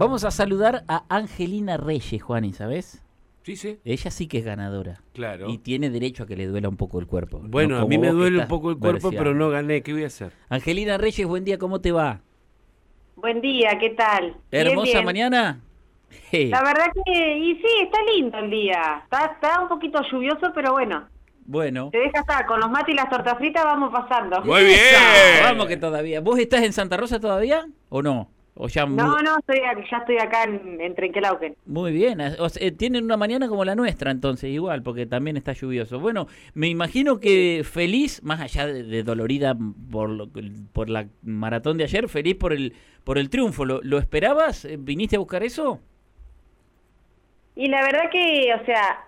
Vamos a saludar a Angelina Reyes, Juani, ¿sabes? Sí, sí. Ella sí que es ganadora. Claro. Y tiene derecho a que le duela un poco el cuerpo. Bueno, no a mí me duele un poco el cuerpo, pero no gané. ¿Qué voy a hacer? Angelina Reyes, buen día, ¿cómo te va? Buen día, ¿qué tal? ¿Hermosa bien. mañana? Hey, La verdad que, y sí, está lindo el día. Está, está un poquito lluvioso, pero bueno, Bueno. te deja estar. Con los mates y las tortas fritas vamos pasando. Muy bien. Vamos que todavía. ¿Vos estás en Santa Rosa todavía o no? O ya No, no, estoy, ya estoy acá en, en Trenquelauquen. Muy bien, o sea, eh, tienen una mañana como la nuestra entonces, igual, porque también está lluvioso. Bueno, me imagino que feliz, más allá de, de dolorida por, lo- por la maratón de ayer, feliz por el, por el triunfo. ¿Lo, lo esperabas? Eh, ¿Viniste a buscar eso? Y la verdad que, o sea,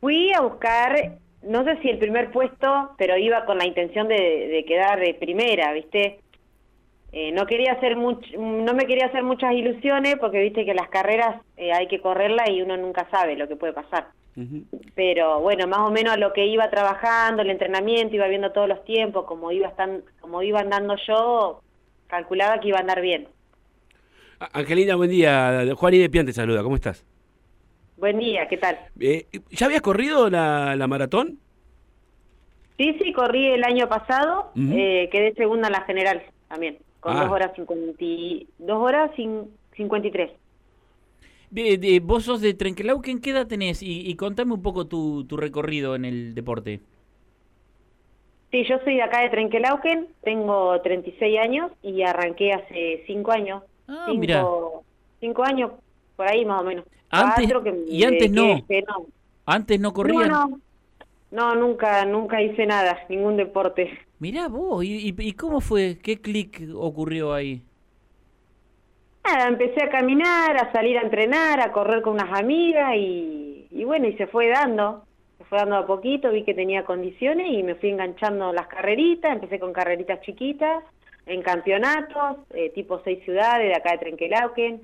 fui a buscar, no sé si el primer puesto, pero iba con la intención de, de quedar de primera, ¿viste? Eh, no quería hacer much, no me quería hacer muchas ilusiones porque viste que las carreras eh, hay que correrlas y uno nunca sabe lo que puede pasar. Pero bueno, más o menos a lo que iba trabajando, el entrenamiento, iba viendo todos los tiempos, como iba como iba andando yo, calculaba que iba a andar bien. Angelina, buen día. Juan y de Pian te saluda. ¿Cómo estás? Buen día, ¿qué tal? Eh, ¿Ya habías corrido la, la maratón? Sí, sí, corrí el año pasado, eh, quedé segunda en la general también, con Ah. dos horas cincuenta y- dos horas cin- cincuenta y tres. De- de- vos sos de Trenquelauquen, ¿qué edad tenés? Y, y contame un poco tu, tu recorrido en el deporte. Sí, yo soy de acá de Trenquelauquen, tengo 36 años y arranqué hace 5 años. Ah, cinco, mirá. años, por ahí más o menos. Antes- Cuatro que me y antes no. no. Antes no corrían. No, no. No, nunca, nunca hice nada, ningún deporte. Mirá vos, ¿y, cómo fue? ¿Qué clic ocurrió ahí? Nada, empecé a caminar, a salir a entrenar, a correr con unas amigas y, y bueno, y se fue dando. Se fue dando a poquito, vi que tenía condiciones y me fui enganchando las carreritas. Empecé con carreritas chiquitas, en campeonatos, eh, tipo seis ciudades de acá de Trenquelauquen.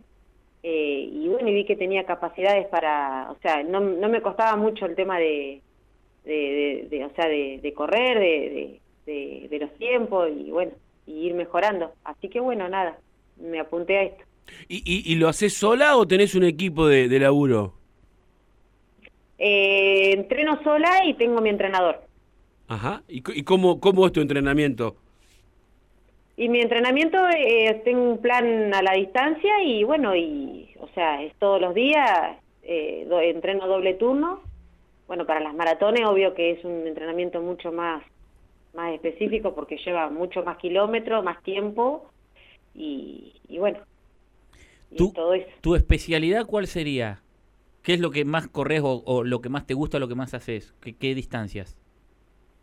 Eh, y bueno, y vi que tenía capacidades para, o sea, no, no me costaba mucho el tema de, de, de- de, o sea, de, de correr, de, de, los tiempos y bueno, y ir mejorando. Así que bueno, nada, me apunté a esto. ¿Y, y, y lo haces sola o tenés un equipo de, de laburo? Eh, entreno sola y tengo mi entrenador. Ajá. ¿Y, y cómo, cómo es tu entrenamiento? Y mi entrenamiento, eh, tengo un plan a la distancia y bueno, y o sea, es todos los días, eh, do- entreno doble turno. Bueno, para las maratones, obvio que es un entrenamiento mucho más, más específico porque lleva mucho más kilómetros, más tiempo y, y bueno, y ¿Tú- todo eso. ¿Tu especialidad cuál sería? ¿Qué es lo que más corres o, o lo que más te gusta, lo que más haces? ¿Qué, qué distancias?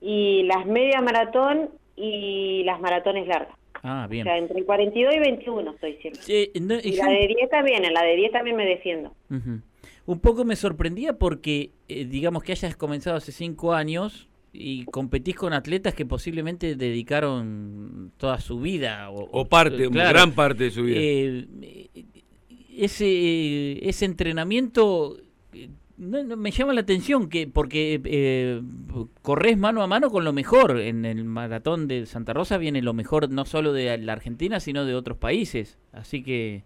Y las media maratón y las maratones largas. Ah, O bien. sea, entre 42 y 21 estoy siempre. Che, no, Y la de 10 también, en la de 10 también me defiendo. Ujú. Un poco me sorprendía porque, eh, digamos que hayas comenzado hace cinco años y competís con atletas que posiblemente dedicaron toda su vida. O, O parte, claro. gran parte de su vida. Eh, ese, ese entrenamiento eh, no- no, me llama la atención que porque eh, corres mano a mano con lo mejor. En el maratón de Santa Rosa viene lo mejor no solo de la Argentina, sino de otros países. Así que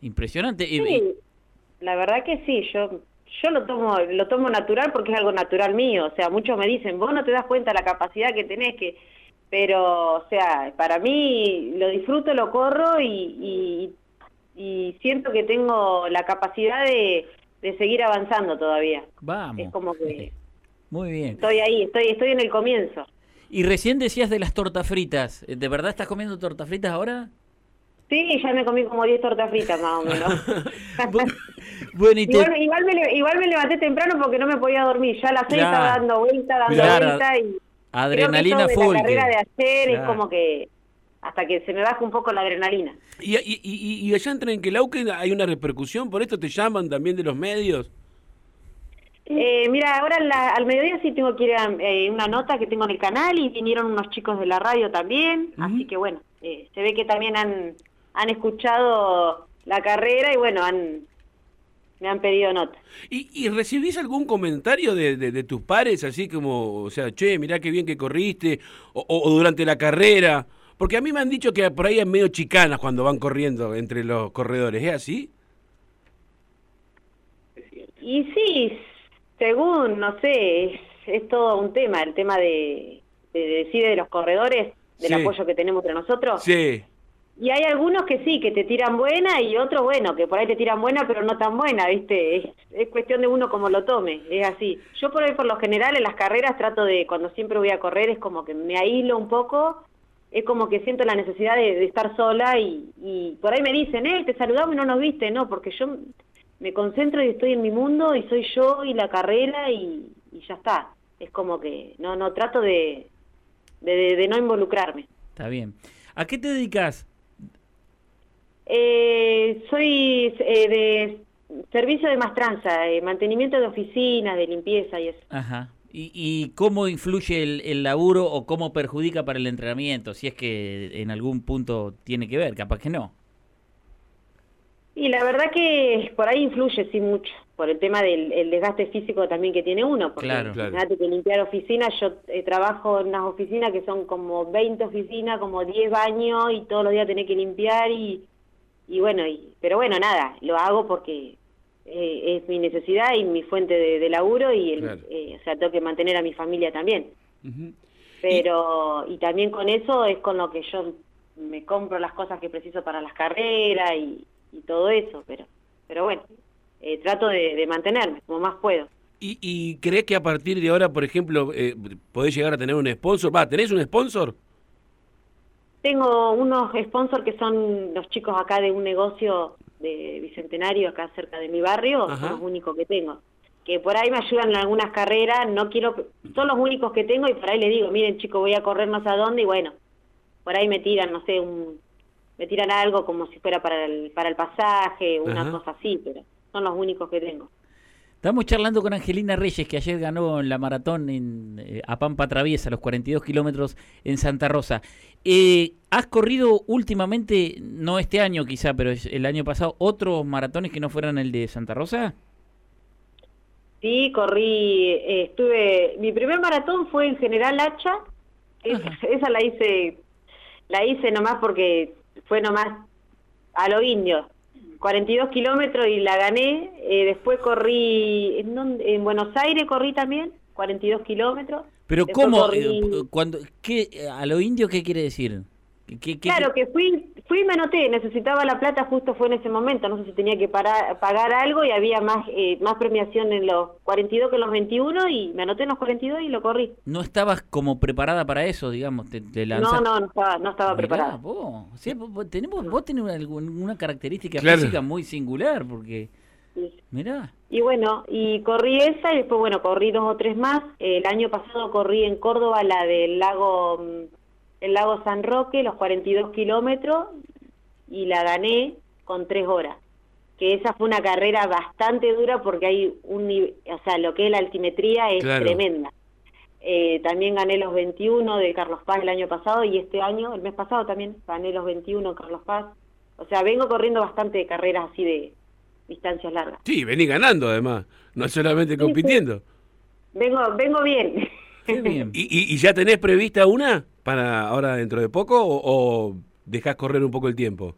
impresionante. Sí, la verdad que sí, yo yo lo tomo lo tomo natural porque es algo natural mío, o sea, muchos me dicen, "Vos no te das cuenta la capacidad que tenés que pero o sea, para mí lo disfruto, lo corro y y, y siento que tengo la capacidad de, de seguir avanzando todavía. Vamos. Es como que Muy bien. estoy ahí, estoy estoy en el comienzo. Y recién decías de las tortas fritas. ¿De verdad estás comiendo tortas fritas ahora? Sí, ya me comí como 10 tortas fritas más o menos. Bu- bueno, y te- Igual, igual, me, igual me levanté temprano porque no me podía dormir. Ya a las seis Claro. estaba dando vuelta, dando Claro. vuelta. Y adrenalina creo que full. La carrera que- de ayer es como que hasta que se me baja un poco la adrenalina. ¿Y, y, y, y allá en Trenquelauquen hay una repercusión? ¿Por esto te llaman también de los medios? Eh, mira, ahora la- al mediodía sí tengo que ir a eh, una nota que tengo en el canal y vinieron unos chicos de la radio también. Así que bueno, eh, se ve que también han, han escuchado la carrera y bueno, han me han pedido nota. ¿Y, y recibís algún comentario de, de- de tus pares, así como, o sea, che, mirá qué bien que corriste, o, durante la carrera, Porque a mí me han dicho que por ahí hay medio chicanas cuando van corriendo entre los corredores. ¿Es así? Y sí, según, no sé, es, es todo un tema, el tema de, de, decir de los corredores, del Sí. apoyo que tenemos entre nosotros. Sí. Y hay algunos que sí, que te tiran buena y otros, bueno, que por ahí te tiran buena pero no tan buena, ¿viste? Es, es cuestión de uno como lo tome, es así. Yo por ahí, por lo general, en las carreras trato de, cuando siempre voy a correr, es como que me aíslo un poco, es como que siento la necesidad de, estar sola y, y por ahí me dicen, eh, te saludamos y no nos viste, no, porque yo me concentro y estoy en mi mundo y soy yo y la carrera y, ya está. Es como que no, no trato de, de- de no involucrarme. Está bien. ¿A qué te dedicas? Eh, soy eh, de servicio de mastranza, eh, mantenimiento de oficinas, de limpieza y eso. Ajá. ¿Y, y cómo influye el, el laburo o cómo perjudica para el entrenamiento? Si es que en algún punto tiene que ver, capaz que no. Y la verdad que por ahí influye, sí, mucho, por el tema del el desgaste físico también que tiene uno. Porque Claro. Claro. imagínate que limpiar oficinas, yo eh, trabajo en unas oficinas que son como 20 oficinas, como 10 baños y todos los días tenés que limpiar y, y bueno, y, pero bueno, nada, lo hago porque eh, es mi necesidad y mi fuente de, de laburo y el, Claro. eh, o sea, tengo que mantener a mi familia también. Pero y también con eso es con lo que yo me compro las cosas que preciso para las carreras y, y todo eso pero pero bueno eh, trato de, de mantenerme como más puedo ¿Y, y crees que a partir de ahora, por ejemplo, eh, podés llegar a tener un sponsor? Va, ¿tenés un sponsor? Tengo unos sponsors que son los chicos acá de un negocio de bicentenario acá cerca de mi barrio Ajá. son los únicos que tengo que por ahí me ayudan en algunas carreras no quiero son los únicos que tengo y por ahí le digo miren chicos voy a correr no sé a dónde y bueno por ahí me tiran no sé un me tiran algo como si fuera para el para el pasaje una Ajá. cosa así pero son los únicos que tengo Estamos charlando con Angelina Reyes, que ayer ganó en la maratón en, eh, a Pampa Traviesa, los 42 kilómetros en Santa Rosa. Eh, ¿Has corrido últimamente, no este año quizá, pero es el año pasado, otros maratones que no fueran el de Santa Rosa? Sí, corrí, eh, estuve, mi primer maratón fue en General Hacha, esa, esa la hice, la hice nomás porque fue nomás a lo indio, 42 kilómetros y la gané, eh, después corrí, ¿en, en Buenos Aires corrí también, 42 kilómetros. Pero Después ¿cómo? corrí- Eh, cuando, ¿qué, ¿A lo indio qué quiere decir? ¿Qué- qué- qué- Claro, que fui, fui y me anoté, necesitaba la plata justo fue en ese momento, no sé si tenía que parar, pagar algo y había más eh, más premiación en los 42 que en los 21 y me anoté en los 42 y lo corrí. ¿No estabas como preparada para eso, digamos? ¿Te, te No, no, no estaba, no estaba Mirá, preparada. Vos, o sea, vos, vos tenemos, vos tenés una, algún- una característica Claro. física muy singular, porque, mirá, Y bueno, y corrí esa y después, bueno, corrí dos o tres más. El año pasado corrí en Córdoba la del lago, mm, el lago San Roque, los 42 kilómetros, y la gané con tres horas. Que esa fue una carrera bastante dura porque hay un, o sea, lo que es la altimetría es Claro. tremenda. Eh, también gané los 21 de Carlos Paz el año pasado y este año, el mes pasado también, gané los 21 en Carlos Paz. O sea, vengo corriendo bastante carreras así de distancias largas. Sí, vení ganando además, no solamente Sí, compitiendo. Vengo, vengo bien. Qué bien. ¿Y, y, y ya tenés prevista una para ahora dentro de poco o, o dejás correr un poco el tiempo?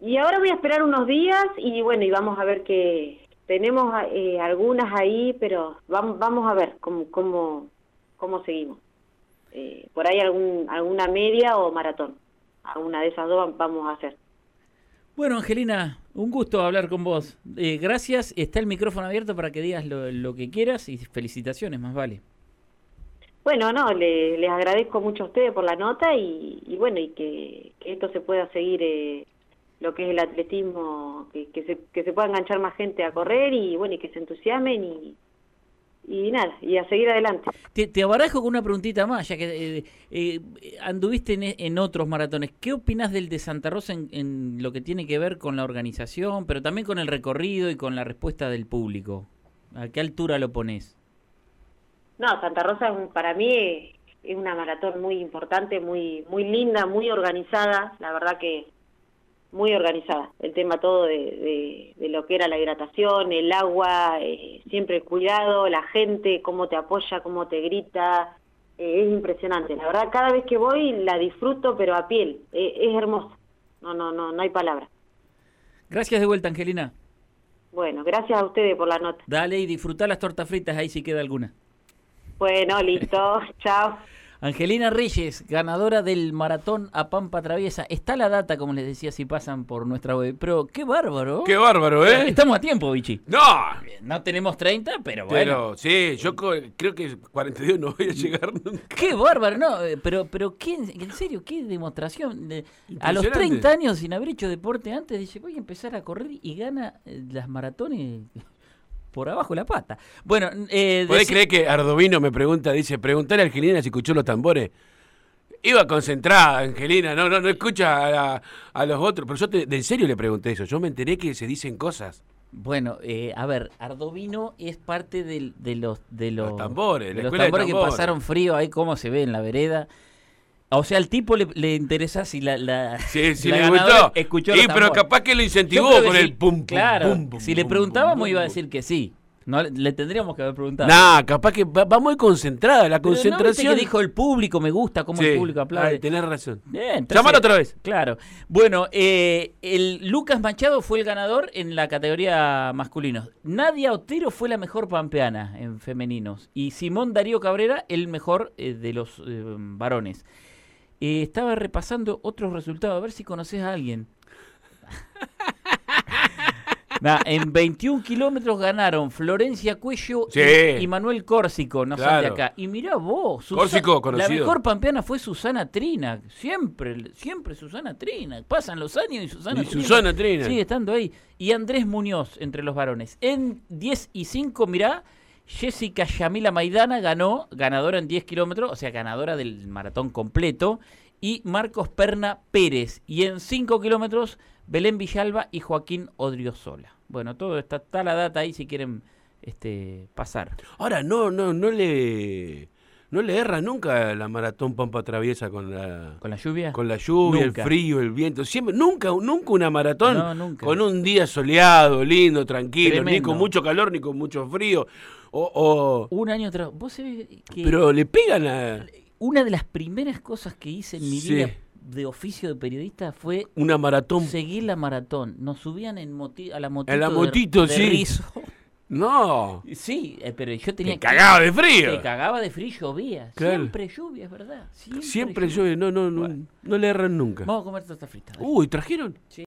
Y ahora voy a esperar unos días y bueno, y vamos a ver que tenemos eh, algunas ahí, pero vamos, vamos a ver cómo, cómo, cómo seguimos. Eh, por ahí algún, alguna media o maratón. Alguna de esas dos vamos a hacer. Bueno, Angelina, un gusto hablar con vos. Eh, gracias, está el micrófono abierto para que digas lo, lo que quieras y felicitaciones, más vale. Bueno, no, le- les agradezco mucho a ustedes por la nota y, y bueno, y que, esto se pueda seguir, eh, lo que es el atletismo, que, que, se, que se pueda enganchar más gente a correr y bueno, y que se entusiasmen y, y nada, y a seguir adelante. Te, te abarajo con una preguntita más, ya que eh, eh, anduviste en, en otros maratones. ¿Qué opinas del de Santa Rosa en, en lo que tiene que ver con la organización, pero también con el recorrido y con la respuesta del público? ¿A qué altura lo pones? No, Santa Rosa para mí es, una maratón muy importante, muy muy linda, muy organizada, la verdad que muy organizada. El tema todo de, de, de lo que era la hidratación, el agua, eh, siempre el cuidado, la gente, cómo te apoya, cómo te grita, eh, es impresionante. La verdad, cada vez que voy la disfruto, pero a piel. Eh, es hermoso. No, no, no, no hay palabra. Gracias de vuelta, Angelina. Bueno, gracias a ustedes por la nota. Dale y disfruta las tortas fritas ahí si queda alguna. Bueno, listo. Chao. Angelina Reyes, ganadora del maratón a Pampa Traviesa. Está la data, como les decía, si pasan por nuestra web. Pero qué bárbaro. Qué bárbaro, ¿eh? Estamos a tiempo, Bichi. No, No tenemos 30, pero bueno. pero sí, yo creo que 42 no voy a llegar nunca. Qué bárbaro, no, eh, pero, pero qué, en serio, qué demostración. de- a los Impresionante. 30 años sin haber hecho deporte antes, dice, voy a empezar a correr y gana eh, las maratones por abajo de la pata. Bueno, eh, ¿Podés deci- creer que Ardovino me pregunta, dice, preguntarle a Angelina si escuchó los tambores? Iba concentrada, Angelina, no, no, no escucha a, a los otros. Pero yo te, de en serio le pregunté eso. Yo me enteré que se dicen cosas. Bueno, eh, a ver, Ardovino es parte de los de los, Los tambores, de los tambores que pasaron frío ahí cómo se ve en la vereda. O sea, al tipo le, le interesa si la, la, Sí, la le gustó. escuchó pero capaz que lo incentivó con sí. el pum, pum, Claro, pum, pum, si le preguntábamos iba a decir que sí. No, le- tendríamos que haber preguntado. Nah, capaz que va, va muy concentrada la Pero no, viste concentración. que dijo el público, me gusta cómo el público aplaude. ay, tenés razón. Entonces- Llamalo otra vez. Claro. Bueno, eh, el Lucas Machado fue el ganador en la categoría masculinos. Nadia Otero fue la mejor pampeana en femeninos. Y Simón Darío Cabrera el mejor eh, de los eh, varones. Eh, estaba repasando otros resultados, a ver si conoces a alguien. Nah, en 21 kilómetros ganaron Florencia Cuello Sí. y, y Manuel Córsico, no son de Claro. acá. Y mirá vos, Susa- Córsico, la mejor pampeana fue Susana Trina. Siempre, siempre Susana Trina. Pasan los años y Susana Y Trina. Susana Trina. Sigue estando ahí. Y Andrés Muñoz entre los varones. En 10 y 5, mirá, Jessica Yamila Maidana ganó, ganadora en 10 kilómetros, o sea, ganadora del maratón completo. Y Marcos Perna Pérez. Y en 5 kilómetros, Belén Villalba y Joaquín Odriozola. Bueno, todo está, está la data ahí si quieren este, pasar. Ahora, no, no, no le. No le erra nunca la maratón Pampa Traviesa con la. ¿Con la lluvia? Con la lluvia, Nunca. el frío, el viento. Siempre, nunca, nunca una maratón No, nunca. con un día soleado, lindo, tranquilo, ni con mucho calor ni con mucho frío. O, o- Un año tras. Vos sabés que pero le pegan a una de las primeras cosas que hice en mi Sí. vida de oficio de periodista fue una maratón. seguir la maratón. Nos subían en moti- a la motito. En la motito, de sí. rizo. No, Sí, eh, pero yo tenía te cagaba de Te frío. cagaba de frío, llovía. Claro. Siempre lluvia, es verdad. Siempre, Siempre llueve, no, no, no, no le erran nunca. Vamos a comer torta frita. Uy, trajeron.